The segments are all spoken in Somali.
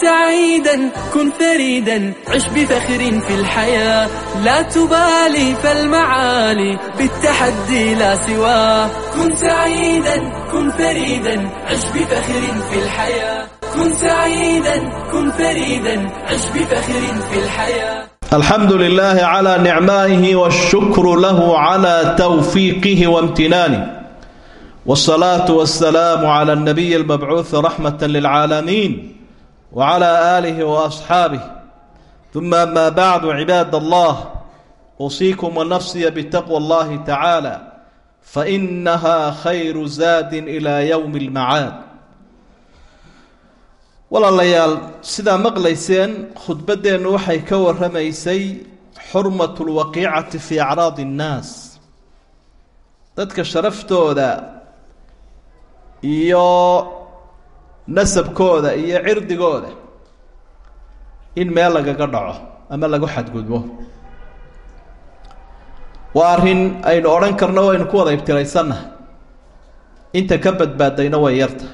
سعيدا كن فريدا عش بفخر في الحياة لا تبالي فالمعالي بالتحدي لا سواه كن سعيدا كن فريدا عش بفخر في الحياة كن سعيدا كن فريدا عش بفخر في الحياة الحمد لله على نعمائه والشكر له على توفيقه وامتنانه والصلاة والسلام على النبي المبعوث رحمة للعالمين وعلى آله وأصحابه ثم أما بعد عباد الله أوصيكم ونفسي بتقوى الله تعالى فإنها خير زاد إلى يوم المعاد walaalayaal sidaa maqlayseen khudbaddeennu waxay ka warramaysay xurmatu lwaqiicati fii acraadi innaas dadka sharaftooda iyo nasabkooda iyo cirdigooda in meel lagaga dhaco ama lagu xadgudbo. Waa arrin aynu odhan karno waynu ku wada ibtiraysannaha inta ka badbaadayna way yarta.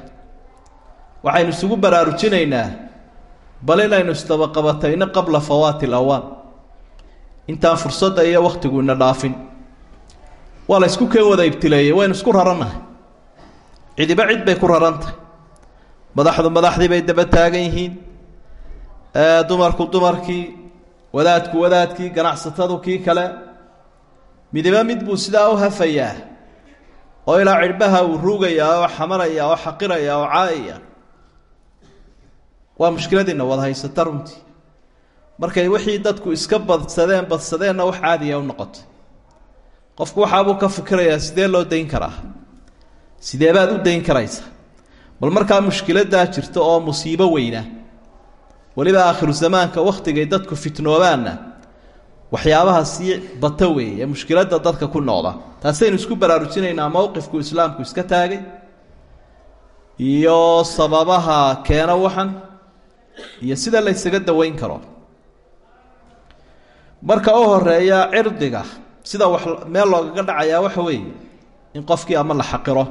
Waxaynu isugu baraarujinaynaa bal inaynu isdabaqabatayno qabla fawaati alawaan intaan fursadda iyo wakhtigu ina dhaafin. Waa la ysku keen wada ibtileeyey waynu isku rarannahay cidiba cid bay ku rarantahay madaxdu madaxdii bay daba taagan yihiin. Dumarku dumarkii wadaadku wadaadkii ganacsatadu kii kale midiba mid buu sidaa u hafayaa. Oo ilaa cidhbaha uu ruugayaa oo xamanaya oo xaqiraya oo caayaya waa mushkiladiina wada haysata runtii. Markay wixii dadku iska badsadeen badsadeenna wax caadiya u noqotay. Qofku waxaabuu ka fikirayaa sidee loo dayn karaa? Sidee baad u dayn karaysa bal markaa mushkiladaa jirta oo musiibo weyna. Weliba aakhiru zamaanka wakhtigay dadku fitnoobaanna waxyaabaha sii bata weeye ee mushkiladda dadka ku noqda taasaynu isku baraarujinaynaa mowqifku islaamku iska taagay iyo sababaha keena waxan iyo sida la ysaga daweyn karo. Marka u horreeya cirdiga sida wax meel loogaga dhacayaa waxa weeye in qofkii ama la xaqiro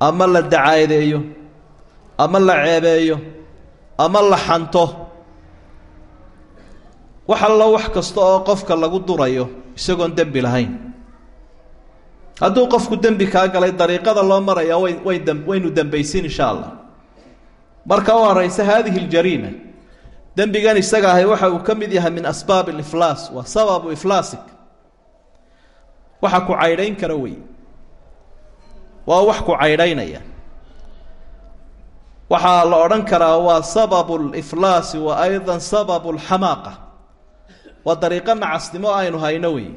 ama la dacaadeeyo ama la ceebeeyo ama la xanto. Wax allo wax kasta oo qofka lagu durayo isagoon dembi lahayn. Hadduu qofku dembi kaa galay dariiqada loo maraya way way dam waynu dembaysin insha allah marka u horeysa haadihi ljariima dembigan isaga ahay waxa uu ka mid yahay min asbaab aliflaas waa sababu iflaasik. Waxa ku caydhayn kara wey waa wax ku caydhaynaya. Waxaa la odhan karaa waa sababu liflaasi wa ayda sababu lxamaaqa waa dariiqo nacasnimo aynu hayno wey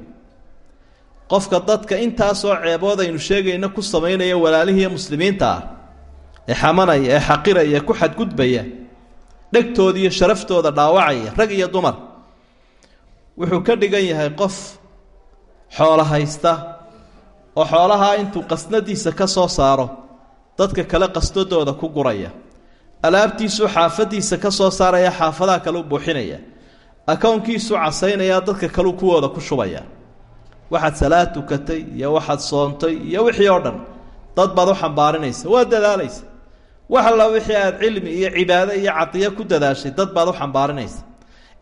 qofka dadka intaasoo ceebood aynu sheegayna ku samaynaya walaalihiiyo muslimiinta ah ee xamanaya ee xaqiraya ku xadgudbaya dhegtooda iyo sharaftooda dhaawacaya rag iyo dumar. Wuxuu ka dhigan yahay qof xoolo haysta oo xoolahaa intuu qasnadiisa ka soo saaro dadka kale qasnadooda ku guraya. Alaabtiisuu xaafadiisa ka soo saaraya xaafadaha kale u buuxinaya. Akownkiisuu casaynaya dadka kaleu kuwooda ku shubaya. Waxaad salaad tukatay iyo waxaad soontay iyo wixii oo dhan. Dad baad u xambaarinaysa waa dadaalaysa. Wax alla wixii aad cilmi iyo cibaado iyo cadiyo ku dadaashay dad baad u xambaarinaysa.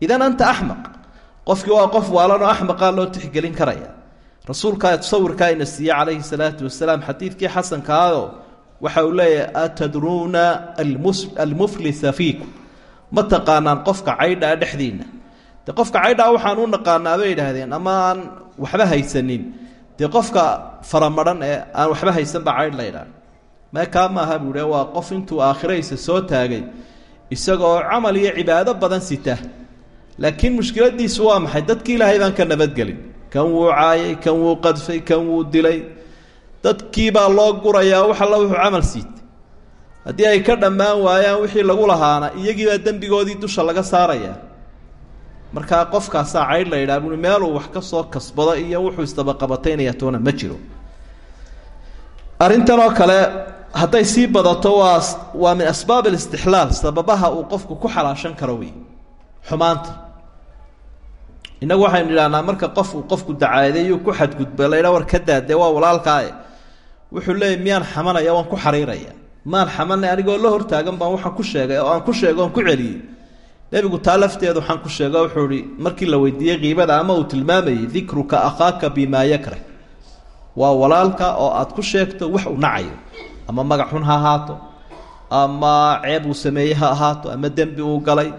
Idan anta axmaq qofkii waa qof waalanoo axmaqaa loo tixgelin karaya rasuulkaa tasawirkaa ina siiye calayhi salaatu wasalaam xadiidkii xasankaado waxa uu leeyahay atadruuna almuflisa fiikum. Ma taqaanaan qofka caydhaa dhexdiinna. De qofka caydhaa waxaan u naqaanaa bay idhaahdeen ama aan waxba haysanin. Dee qofka faramaran ee aan waxba haysanba caydh la ydhaah mee kaa maaha buu waa qof intuu aakhiraysa soo taagay isagoo camal iyo cibaado badan sita. Laakiin mushkiladiisu waa maxay? Dadkii ilaahay baan ka nabadgelin kan wuu caayay kan wuu qadfay kan wuu dilay. Dadkiibaa loo gurayaa wax alla wuxuu camal siitay. Haddii ay ka dhammaan waayaan wixii lagu lahaana iyagiibaa dembigoodii dusha laga saaraya. Markaa qofkaasaa caydh la yidhaha bui meeluu wax ka soo kasbado iyo wuxuu isdabaqabataynaya toona ma jiro. Arrintan oo kale hadday sii badato waa waa min asbaab alistixlaal sababaha uu qofku ku xalaashan karo wey xumaanta innagu waxaynu idhahnaa marka qof uu qofku dacaadeeyuu ku xadgudba laydha war ka daadee waa walaalkaae wuxuu leeyay miyaan xamanaya waan ku xariiraya. Maan xamanay anigoo la hortaagan baan waxaan ku sheegay oo aan ku sheegay oon ku celiyey. Nebigu taa lafteeda waxaan ku sheega wuxuu ihi markii la weydiiyey kiibada ama uu tilmaamayey dikruka akhaaka bimaa yakrah. Waa walaalka oo aad ku sheegto wax uu nacayo ama magac ha ahaato ama ceeb uu sameeyey ha ahaato ama dembi uu galay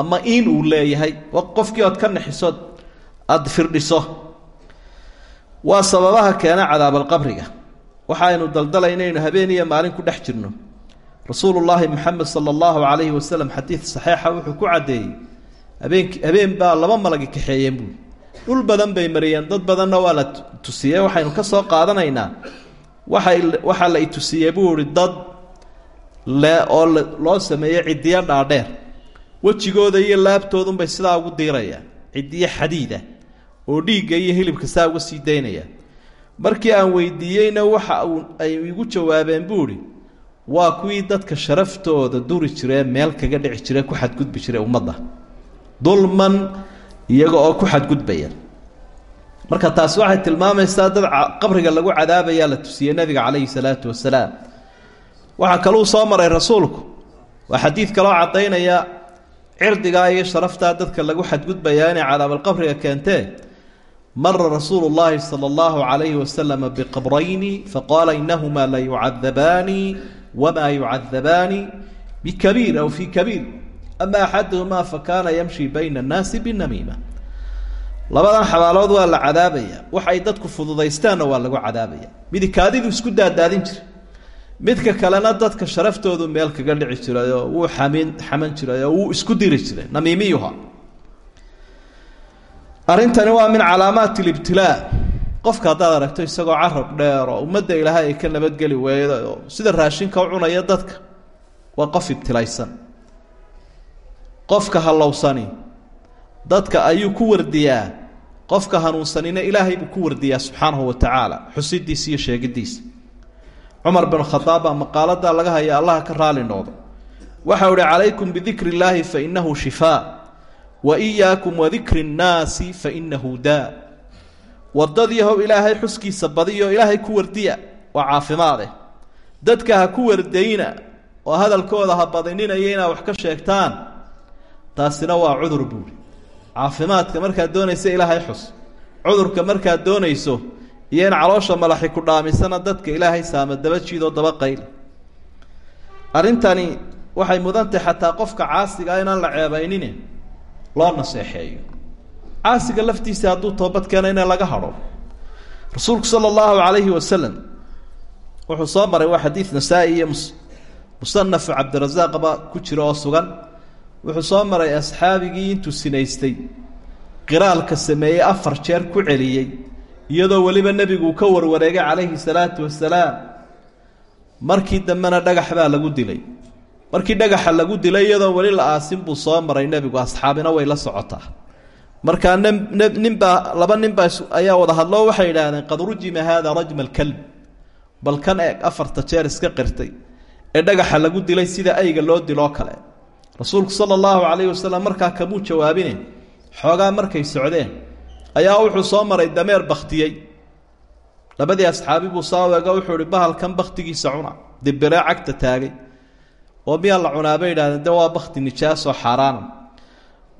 ama in uu leeyahay qofkii ood ka naxiso aada firdhiso. Waa sababaha keena cadaabalqabriga waxaaynu daldalayna habeen iyo maalin ku dhex jirno. Rasuulu llaahi moxamed sala allahu calayhi wasalam xadiid saxiixa wuxuu ku caddeeyey habeenki habeen baa laba malagi kaxeeyeen buui dhul badan bay mariyeen dad badanna waa la tusiyey. Waxaynu ka soo qaadanaynaa. Waxay waxaa la itusiyey buu ihi dad le oo loo sameeyey ciddiyo dhaadheer wejigooda iyo laabtoodunbay sidaa ugu diirayaan ciddiyo xadiida oo dhiigga iyo hilibka saa uga sii daynaya. Markii aan weydiiyeyna waxa uu ay igu jawaabeen buu ihi waa kuwii dadka sharaftooda duri jiree meel kaga dhici jire ku xadgudbi jire ummadda. Dulman iyaga oo ku xadgudbaya. Marka taasi waxay tilmaamaysaa dad qabriga lagu cadaabayaa la tusiyey nabiga calayhi salaatu wasalaam. Waxaa kaluu soo maray rasuulku waa xadiid kaloo caddaynaya cirdigaa iyo sharaftaa dadka lagu xadgudbayaa inay cadaabalqabriga keentee mara rasuulu llaahi sala allahu calayhi wasalama biqabrayni faqaala inahumaa la yucadabaani wamaa yucadabaani bikabiir aw fii kabiir ama axaduhumaa fakaana yamshi bayna annaasi binamiima. Labadan xabaalood waa la cadaabaya wax ay dadku fududaystaanna waa lagu cadaabaya. Midikaadidu isku daadaadin jira midka kalena dadka sharaftoodu meel kaga dhici jirayoo wuu xamin xaman jiray oo wuu isku diri jiray. Namiimiyuha arrintani waa min calaamaat libtilaa. Qofka haddaad aragto isagoo carab dheer oo ummadda ilaahay ay ka nabadgeli weyda sida raashinka u cunaya dadka waa qof ibtilaysan. Qofka hallowsani dadka ayuu ku wardiyaa. Qofka hanuunsanina ilaahay buu ku wardiyaa subxaanahu wa tacaala xusidiisa iyo sheegidiisa cumar bin khadaab baa maqaaladaa laga haya allaha ka raali noqdo. Waxau ihi calaykum bidikri illaahi fa inahu shifaa wa iyaakum wadikri nnaasi fa inahu daa. Wadadiihow ilaahay xuskiisa badiyo ilaahay ku wardiya waa caafimaade dadka ha ku wardayna oo hadalkooda ha badininayo inaad wax ka sheegtaan taasina waa cudur buuri caafimaadka markaad doonaysa ilaahay xus. Cudurka markaad doonayso iyo in caloosha malaxi ku dhaamisana dadka ilaahay saama daba jiidoo daba qayl. Arrintani waxay mudantahay xataa qofka caasiga inaan la ceebaynin loo naseexeeyo. Caasiga laftiisa hadduu toobad keena in laga hadho rasuulku sala allahu calayhi wasalam wuxuu soo maray waa xadiid nasaa-i iyo mus musanafu cabdirasaaqba ku jira oo sugan. Wuxuu soo maray asxaabigii intuu sinaystay. Qiraalka sameeyey afar jeer ku celiyey iyadoo weliba nebigu ka warwareegay calayhi salaatu wasalaam markii dambena dhagax baa lagu dilay. Markii dhagaxa lagu dilay iyadoo weli la aasin buu soo maray nebigu asxaabina way la socotaa. Markaa ninbaa laba ninbaa ayaa wada hadloo waxay idhaahdeen qad rujima haada rajma alkalb. Bal kan eeg afarta jeer iska qirtay ee dhagaxa lagu dilay sida ayga loo diloo kale. Rasuulku sala allahu calayhi wasalam markaa kamuu jawaabine xoogaa markay socdeen ayaa wuxuu soo maray dameer baktiyey labadii asxaabi buu soo eego wuxuu ihi bahalkan baktigiisa cuna. Dibiree cagta taagay. Oo miyaa la cunaa? Bay idhahdeen de waa bakti nijaasoo xaaraana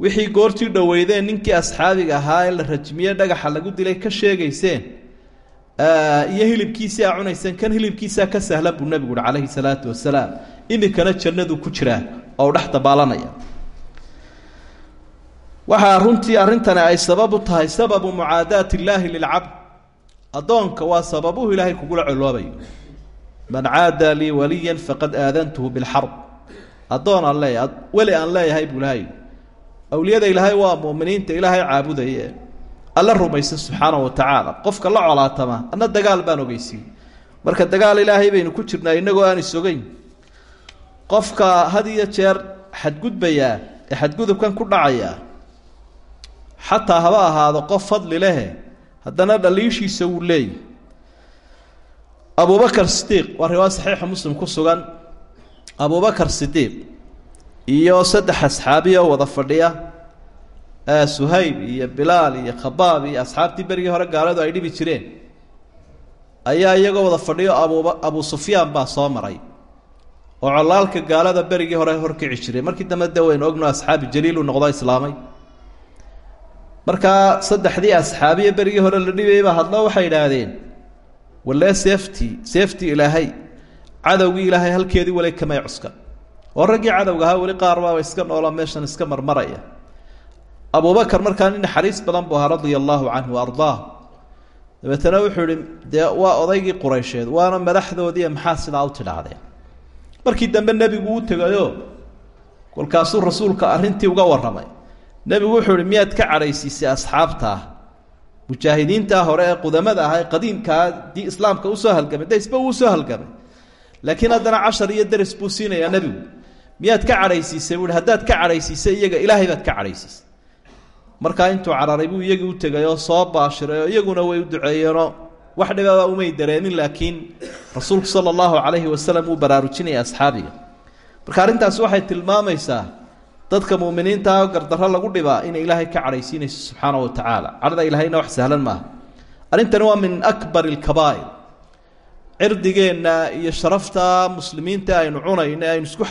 wixii goortii dhoweydeen ninkii asxaabiga ahaa ee la rajmiye dhagaxa lagu dilay ka sheegayseen iyo hilibkiisii aa cunayseen kan hilibkiisaa ka sahlan buu nebigu uhi calayhi salaatu wasalaam iminkana jannadu ku jiraa oo u dhex waxaa runtii arrintani ay sabab u tahay sababu mucaadaati illaahi lilcabd. Addoonka waa sababuhu ilaahay kugula coloobayo man caada lii waliyan faqad aadantuhu bilxarb. Addoon aan leeyahay weli aan leeyahay buu ilahay awliyada ilaahay waa mu'miniinta ilaahay caabudaye alla rumaysan subxaanahu wa tacaala. Qofka la colaatama anna dagaal baan ogeysiiyey. Marka dagaal ilaahay baynu ku jirnaa innagoo aan isogeyn qofka had iyo jeer xadgudbayaa ee xadgudubkan ku dhacayaa xataa haba ahaado qof fadli lehe haddana dhaliishiisa wuu leeyahy abubakar sidiiq waa riwaaya saxiixa muslim ku sugan. Abubakar sidiiq iyo saddex asxaabi oo wada fadhiya suhayb iyo bilaal iyo khabaab iyo asxaabtii berigii hore gaaladu ay dhibi jireen ayaa iyagoo wada fadhiyo abuba abu sufyaan baa soo maray oo colaalka gaalada berigii hore horkici jiray. Markii dambe de waynu ogno asxaabi jaliilu noqdo islaamay markaa saddexdii asxaabiya berigii hore la dhibayay baa hadlo waxay idhaahdeen walee seefti seefti ilaahay cadowgii ilaahay halkeedii weli kamay cuskan. Oo raggii cadowga ahaa weli qaar baaba iska noola meeshan iska marmaraya. Abubakar markaa nin naxariis badan buu ahaa radia allaahu canhu ardaah. Dabeetana wuxuu ihi dee waa odaygii quraysheed waana madaxdoodii maxaa u tidhaahdeen markii dambe nebigu u tegayo kolkaasuu rasuulka arrintii uga warramay nebigu wuxuu ihi miyaad ka cadhaysiisay asxaabtaa mujaahidiintaa hore ee qudamada ah ee qadiimkaa dii islaamka u soo halgamay de isba wuu soo halgamay. Laakiin haddana cashar iyo deris buu siinayaa nebigu. Miyaad ka cadhaysiisay buu haddaad ka cadhaysiisay iyaga ilaahay baad ka cadhaysiisay markaa intuu cararay buu iyagii u tegay oo soo baashiray oo iyaguna way u duceeyeenoo wax dhibaba umay dareemin laakiin rasuulku sala allahu calayhi wasalam wuu baraarujinaya asxaabiga. Marka arrintaasi waxay tilmaamaysaa dadka muuminiintaa gardarro lagu dhibaa inay ilaahay ka cadhaysiinayso subxaana wa tacaala. Cadhada ilaahayna wax sahlan maaha. Arrintani waa min akbar alkabaa'ir cirdigeenna iyo sharafta muslimiinta aynu cunayno aynu isku